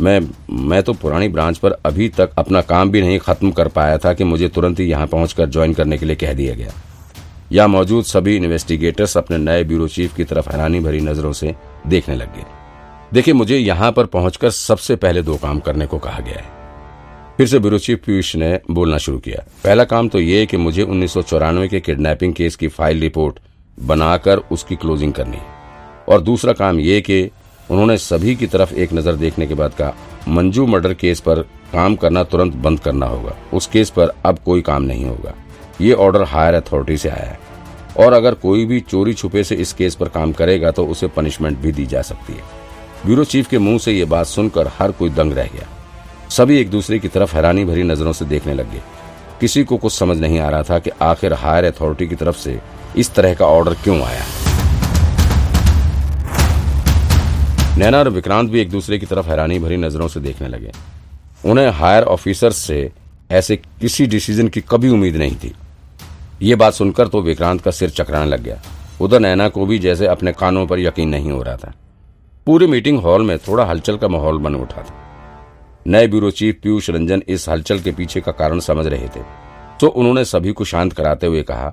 मैं मैं तो पुरानी ब्रांच पर अभी तक अपना काम भी नहीं खत्म कर पाया था कि मुझे तुरंत ही यहाँ पहुंचकर ज्वाइन करने के लिए कह दिया गया। यहाँ मौजूद सभी इन्वेस्टिगेटर्स अपने नए ब्यूरो चीफ की तरफ़ हैरानी भरी नज़रों से देखने लग गए। देखिए, मुझे यहाँ पर पहुंचकर सबसे पहले दो काम करने को कहा गया है। फिर से ब्यूरो चीफ पीयूष ने बोलना शुरू किया। पहला काम तो ये कि मुझे उन्नीस सौ चौरानवे के किडनैपिंग केस की फ़ाइल रिपोर्ट बनाकर उसकी क्लोजिंग करनी और दूसरा काम ये कि उन्होंने सभी की तरफ़ एक नज़र देखने के बाद कहा, मंजू मर्डर केस पर काम करना तुरंत बंद करना होगा। उस केस पर अब कोई काम नहीं होगा। ये ऑर्डर हायर अथॉरिटी से आया है। और अगर कोई भी चोरी छुपे से इस केस पर काम करेगा तो उसे पनिशमेंट भी दी जा सकती है। ब्यूरो चीफ के मुँह से ये बात सुनकर हर कोई दंग रह गया। सभी एक दूसरे की तरफ़ हैरानी भरी नज़रों से देखने लग गए। किसी को कुछ समझ नहीं आ रहा था कि आखिर हायर अथॉरिटी की तरफ़ से इस तरह का ऑर्डर क्यों आया। नैना और विक्रांत भी एक दूसरे की तरफ़ हैरानी भरी नज़रों से देखने लगे। उन्हें हायर ऑफिसर से ऐसे किसी डिसीज़न की कभी उम्मीद नहीं थी। ये बात सुनकर तो विक्रांत का सिर चकराने लग गया। उधर नैना को भी जैसे अपने कानों पर यकीन नहीं हो रहा था। पूरी मीटिंग हॉल में थोड़ा हलचल का माहौल बन उठा था। नए ब्यूरो चीफ पीयूष रंजन इस हलचल के पीछे का कारण समझ रहे थे। तो उन्होंने सभी को शांत कराते हुए कहा,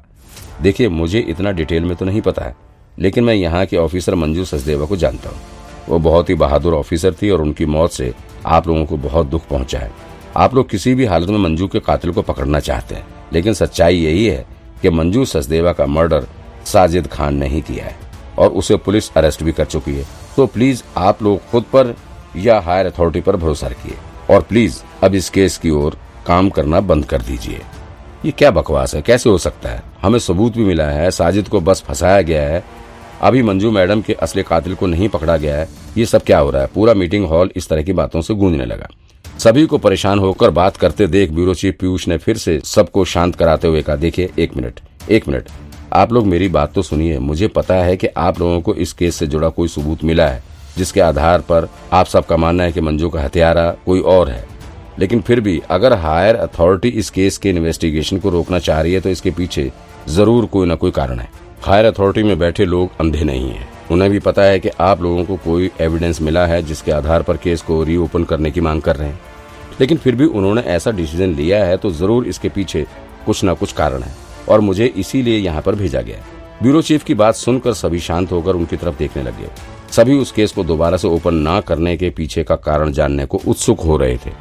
देखिए, मुझे इतना डिटेल में तो नहीं पता है, लेकिन मैं यहाँ के ऑफिसर मंजू सचदेवा को जानता हूँ। वो बहुत ही बहादुर ऑफिसर थी और उनकी मौत से आप लोगों को बहुत दुख पहुँचा है। आप लोग किसी भी हालत में मंजू के कातिल को पकड़ना चाहते हैं, लेकिन सच्चाई यही है कि मंजू सचदेवा का मर्डर साजिद खान ने ही किया है और उसे पुलिस अरेस्ट भी कर चुकी है। तो प्लीज़ आप लोग खुद पर या हायर अथॉरिटी पर भरोसा रखिए और प्लीज़ अब इस केस की ओर काम करना बंद कर दीजिए। ये क्या बकवास है? कैसे हो सकता है? हमें सबूत भी मिला है, साजिद को बस फंसाया गया है अभी मंजू मैडम के असली कातिल को नहीं पकड़ा गया है। ये सब क्या हो रहा है? पूरा मीटिंग हॉल इस तरह की बातों से गूंजने लगा। सभी को परेशान होकर बात करते देख ब्यूरो चीफ पीयूष ने फिर से सबको शांत कराते हुए कहा, देखिए, एक मिनट एक मिनट। आप लोग मेरी बात तो सुनिए। मुझे पता है कि आप लोगों को इस केस से जुड़ा कोई सबूत मिला है, जिसके आधार पर आप सबका मानना है कि मंजू का हत्यारा कोई और है। लेकिन फिर भी, अगर हायर अथॉरिटी इस केस के इन्वेस्टिगेशन को रोकना चाह रही है तो इसके पीछे ज़रूर कोई न कोई कारण है। हायर अथॉरिटी में बैठे लोग अंधे नहीं हैं। उन्हें भी पता है कि आप लोगों को कोई एविडेंस मिला है जिसके आधार पर केस को रीओपन करने की मांग कर रहे हैं। लेकिन फिर भी उन्होंने ऐसा डिसीज़न लिया है तो ज़रूर इसके पीछे कुछ न कुछ कारण है और मुझे इसीलिए यहाँ पर भेजा गया ब्यूरो चीफ की बात सुनकर सभी शांत होकर उनकी तरफ़ देखने लगे। सभी उस केस को दोबारा से ओपन न करने के पीछे का कारण जानने को उत्सुक हो रहे थे।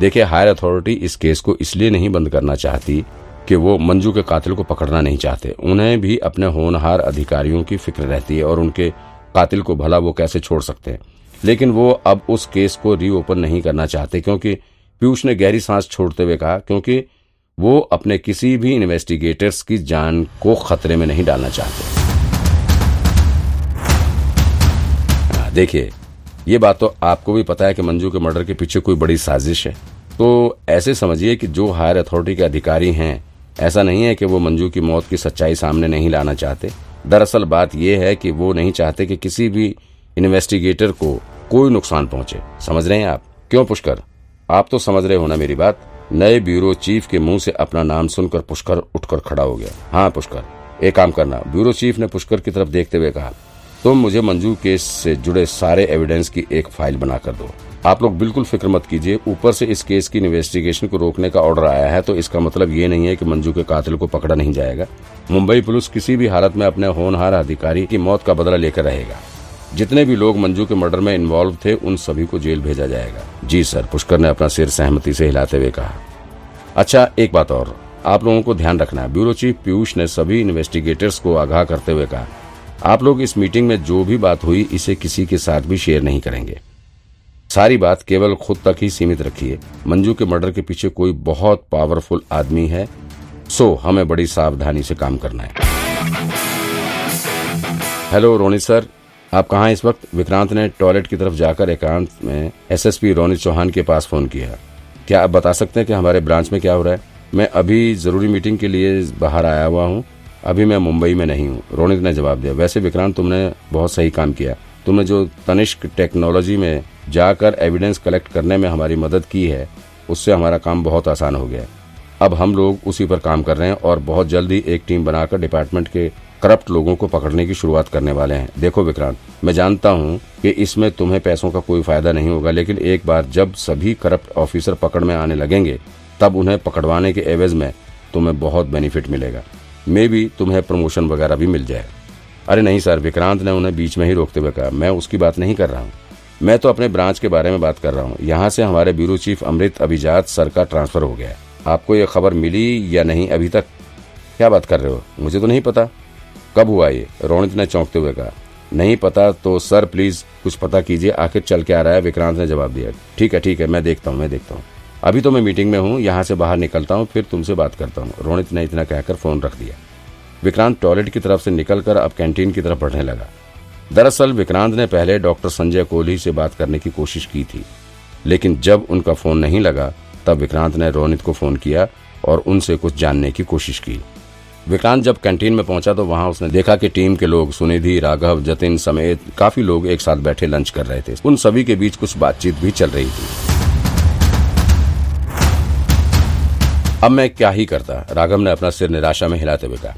देखिए हायर अथॉरिटी इस केस को इसलिए नहीं बंद करना चाहती कि वो मंजू के कातिल को पकड़ना नहीं चाहते। उन्हें भी अपने होनहार अधिकारियों की फ़िक्र रहती है और उनके कातिल को भला वो कैसे छोड़ सकते हैं। लेकिन वो अब उस केस को रीओपन नहीं करना चाहते क्योंकि पीयूष ने गहरी सांस छोड़ते हुए कहा क्योंकि वो अपने किसी भी इन्वेस्टिगेटर्स की जान को खतरे में नहीं डालना चाहते। हाँ, देखिए ये बात तो आपको भी पता है कि मंजू के मर्डर के पीछे कोई बड़ी साजिश है। तो ऐसे समझिए कि जो हायर अथॉरिटी के अधिकारी हैं ऐसा नहीं है कि वो मंजू की मौत की सच्चाई सामने नहीं लाना चाहते। दरअसल बात यह है कि वो नहीं चाहते कि किसी भी इन्वेस्टिगेटर को कोई नुकसान पहुँचे। समझ रहे हैं आप? क्यों पुष्कर? आप तो समझ रहे हो ना मेरी बात? नए ब्यूरो चीफ के मुँह से अपना नाम सुनकर पुष्कर उठकर खड़ा हो गया। हाँ पुष्कर, एक काम करना। ब्यूरो चीफ ने पुष्कर की तरफ़ देखते हुए कहा, तुम मुझे मंजू केस से जुड़े सारे एविडेंस की एक फ़ाइल बनाकर दो। आप लोग बिल्कुल फ़िक्र मत कीजिए, ऊपर से इस केस की इन्वेस्टिगेशन को रोकने का ऑर्डर आया है तो इसका मतलब ये नहीं है कि मंजू के कातिल को पकड़ा नहीं जाएगा। मुंबई पुलिस किसी भी हालत में अपने होनहार अधिकारी की मौत का बदला लेकर रहेगा। जितने भी लोग मंजू के मर्डर में इन्वॉल्व थे, उन सभी को जेल भेजा जाएगा। जी सर, पुष्कर ने अपना सिर सहमति से हिलाते हुए कहा। अच्छा एक बात और। आप लोगों को ध्यान रखना ब्यूरो चीफ पीयूष ने सभी इन्वेस्टिगेटर्स को आगाह करते हुए कहा। आप लोग इस मीटिंग में जो भी बात हुई, इसे किसी के साथ भी शेयर नहीं करेंगे। सारी बात केवल खुद तक ही सीमित रखिए मंजू के मर्डर के पीछे कोई बहुत पावरफुल आदमी है। सो, हमें बड़ी सावधानी से काम करना है। Hello Ronit sir. आप कहाँ इस वक्त? विक्रांत ने टॉयलेट की तरफ़ जाकर एकांत में एसएसपी रोनित चौहान के पास फ़ोन किया। क्या आप बता सकते हैं कि हमारे ब्रांच में क्या हो रहा है? मैं अभी ज़रूरी मीटिंग के लिए बाहर आया हुआ हूँ। अभी मैं मुंबई में नहीं हूँ। रोनित ने जवाब दिया। वैसे विक्रांत, तुमने बहुत सही काम किया। तुमने जो तनिष्क टेक्नोलॉजी में जाकर एविडेंस कलेक्ट करने में हमारी मदद की है, उससे हमारा काम बहुत आसान हो गया अब हम लोग उसी पर काम कर रहे हैं और बहुत जल्दी एक टीम बनाकर डिपार्टमेंट के करप्ट लोगों को पकड़ने की शुरुआत करने वाले हैं। देखो विक्रांत, मैं जानता हूँ कि इसमें तुम्हें पैसों का कोई फ़ायदा नहीं होगा, लेकिन एक बार जब सभी करप्ट ऑफिसर पकड़ में आने लगेंगे, तब उन्हें पकड़वाने के एवज में तुम्हें बहुत बेनिफिट मिलेगा। मे भी तुम्हें प्रमोशन वगैरह भी मिल जाए। अरे नहीं सर, विक्रांत ने उन्हें बीच में ही रोकते हुए कहा। मैं उसकी बात नहीं कर रहा हूँ। मैं तो अपने ब्रांच के बारे में बात कर रहा हूँ। यहाँ से हमारे ब्यूरो चीफ अमृत अभिजात सर का ट्रांसफ़र हो गया आपको ये खबर मिली या नहीं अभी तक? क्या बात कर रहे हो? मुझे तो नहीं पता। कब हुआ ये? रोनित ने चौंकते हुए कहा। नहीं पता तो सर, प्लीज़ कुछ पता कीजिए। आखिर चल के आ रहा है? विक्रांत ने जवाब दिया। ठीक है ठीक है, मैं देखता हूँ, मैं देखता हूँ। अभी तो मैं मीटिंग में हूँ, यहाँ से बाहर निकलता हूँ, फिर तुमसे बात करता हूँ। रोनित ने इतना कहकर फ़ोन रख दिया। विक्रांत टॉयलेट की तरफ़ से निकलकर अब कैंटीन की तरफ़ बढ़ने लगा। दरअसल विक्रांत ने पहले डॉक्टर संजय कोहली से बात करने की कोशिश की थी, लेकिन जब उनका फ़ोन नहीं लगा, तब विक्रांत ने रोनित को फ़ोन किया और उनसे कुछ जानने की कोशिश की। विक्रांत जब कैंटीन में पहुँचा तो वहाँ उसने देखा कि टीम के लोग सुनिधि, राघव, जतिन समेत काफ़ी लोग एक साथ बैठे लंच कर रहे थे। उन सभी के बीच कुछ बातचीत भी चल रही थी। अब मैं क्या ही करता, राघव ने अपना सिर निराशा में हिलाते हुए कहा।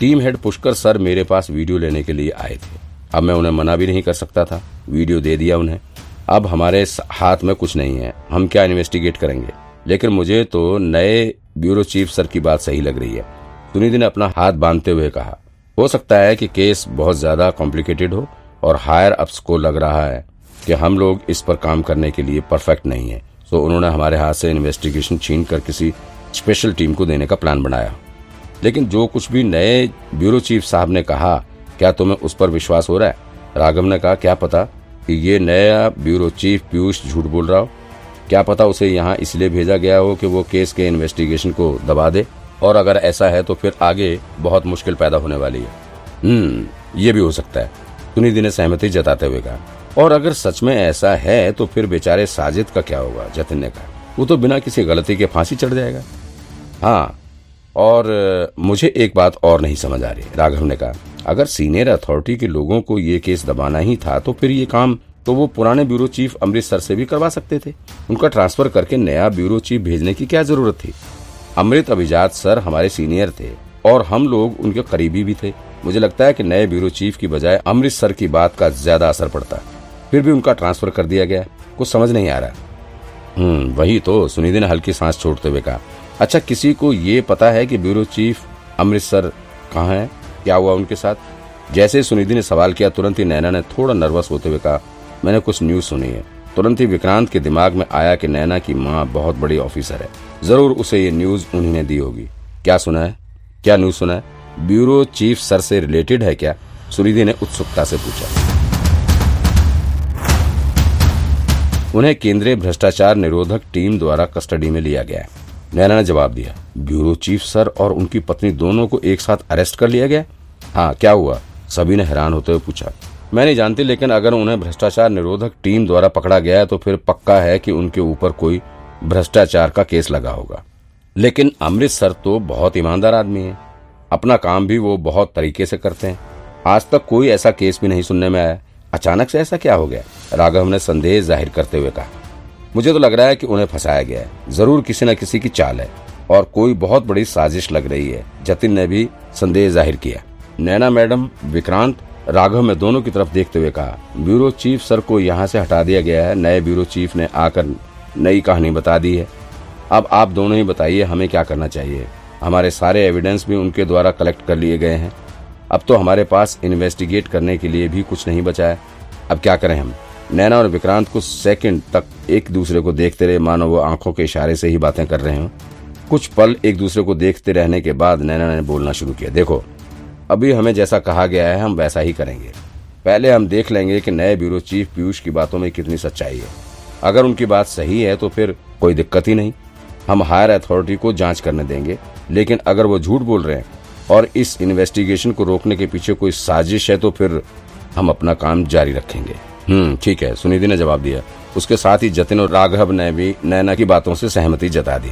टीम हेड पुष्कर सर मेरे पास वीडियो लेने के लिए आए थे। अब मैं उन्हें मना भी नहीं कर सकता था। वीडियो दे दिया उन्हें। अब हमारे हाथ में कुछ नहीं है। हम क्या इन्वेस्टिगेट करेंगे? लेकिन मुझे तो नए ब्यूरो चीफ सर की बात सही लग रही है। सुनिधि ने अपना हाथ बांधते हुए कहा, हो सकता है कि केस बहुत ज़्यादा कॉम्प्लिकेटेड हो और हायर अप्स को लग रहा है कि हम लोग इस पर काम करने के लिए परफेक्ट नहीं है। तो उन्होंने हमारे हाथ से इन्वेस्टिगेशन छीन कर किसी स्पेशल टीम को देने का प्लान बनाया। लेकिन जो कुछ भी नए ब्यूरो चीफ साहब ने कहा क्या तुम्हें उस पर विश्वास हो रहा है? राघव ने कहा, क्या पता कि ये नया ब्यूरो चीफ पीयूष झूठ बोल रहा हो? क्या पता उसे यहाँ इसलिए भेजा गया हो कि वो केस के इन्वेस्टिगेशन को दबा दे? और अगर ऐसा है तो फिर आगे बहुत मुश्किल पैदा होने वाली है। हम्म ये भी हो सकता है। सुनिधि ने सहमति जताते हुए कहा, और अगर सच में ऐसा है तो फिर बेचारे साजिद का क्या होगा? जतिन ने कहा, वो तो बिना किसी गलती के फांसी चढ़ जाएगा। हाँ और मुझे एक बात और नहीं समझ आ रही, राघव ने कहा अगर सीनियर अथॉरिटी के लोगों को ये केस दबाना ही था तो फिर ये काम तो वो पुराने ब्यूरो चीफ अमृतसर से भी करवा सकते थे। उनका ट्रांसफ़र करके नया ब्यूरो चीफ भेजने की क्या ज़रूरत थी? अमृत अभिजात सर हमारे सीनियर थे और हम लोग उनके करीबी भी थे। मुझे लगता है कि नए ब्यूरो चीफ की बजाय अमृतसर की बात का ज़्यादा असर पड़ता फिर भी उनका ट्रांसफ़र कर दिया गया। कुछ समझ नहीं आ रहा हम्म वही तो सुनिधि ने हल्की सांस छोड़ते हुए कहा। अच्छा किसी को ये पता है कि ब्यूरो चीफ अमृतसर कहाँ है? क्या हुआ उनके साथ? जैसे ही सुनिधि ने सवाल किया, तुरंत ही नैना ने थोड़ा नर्वस होते हुए कहा, मैंने कुछ न्यूज़ सुनी है। तुरंत ही विक्रांत के दिमाग में आया कि नैना की माँ बहुत बड़ी ऑफिसर है। ज़रूर उसे ये न्यूज़ उन्हीं ने दी होगी। क्या सुना है? क्या न्यूज़ सुना है? ब्यूरो चीफ सर से रिलेटेड है क्या? सुनिधि ने उत्सुकता से पूछा। उन्हें केंद्रीय भ्रष्टाचार निरोधक टीम द्वारा कस्टडी में लिया गया नैना ने जवाब दिया, ब्यूरो चीफ सर और उनकी पत्नी दोनों को एक साथ अरेस्ट कर लिया गया हाँ क्या हुआ? सभी ने हैरान होते हुए पूछा। मैं नहीं जानती, लेकिन अगर उन्हें भ्रष्टाचार निरोधक टीम द्वारा पकड़ा गया है तो फिर पक्का है कि उनके ऊपर कोई भ्रष्टाचार का केस लगा होगा। लेकिन अमृत सर तो बहुत ईमानदार आदमी है। अपना काम भी वो बहुत तरीके से करते हैं। आज तक कोई ऐसा केस भी नहीं सुनने में आया। अचानक से ऐसा क्या हो गया? राघव ने संदेह ज़ाहिर करते हुए कहा, मुझे तो लग रहा है कि उन्हें फंसाया गया है। ज़रूर किसी न किसी की चाल है, और कोई बहुत बड़ी साजिश लग रही है। जतिन ने भी संदेह ज़ाहिर किया। नैना मैडम, विक्रांत, राघव में दोनों की तरफ़ देखते हुए कहा, ब्यूरो चीफ सर को यहाँ से हटा दिया गया है, नए ब्यूरो चीफ ने आकर नई कहानी बता दी है। अब आप दोनों ही बताइए, हमें क्या करना चाहिए? हमारे सारे एविडेंस भी उनके द्वारा कलेक्ट कर लिए गए हैं। अब तो हमारे पास इन्वेस्टिगेट करने के लिए भी कुछ नहीं बचा है। अब क्या करें हम? नैना और विक्रांत कुछ सेकंड तक एक दूसरे को देखते रहे। मानो वो आँखों के इशारे से ही बातें कर रहे हो। कुछ पल एक दूसरे को देखते रहने के बाद नैना ने बोलना शुरू किया, देखो अभी हमें जैसा कहा गया है, हम वैसा ही करेंगे। पहले हम देख लेंगे कि नए ब्यूरो चीफ पीयूष की बातों में कितनी सच्चाई है। अगर उनकी बात सही है तो फिर कोई दिक्कत ही नहीं। हम हायर अथॉरिटी को जाँच करने देंगे, लेकिन अगर वो झूठ बोल रहे हैं और इस इन्वेस्टिगेशन को रोकने के पीछे कोई साजिश है तो फिर हम अपना काम जारी रखेंगे। हम्म ठीक है, सुनिधि ने जवाब दिया। उसके साथ ही जतिन और राघव ने भी नैना की बातों से सहमति जता दी।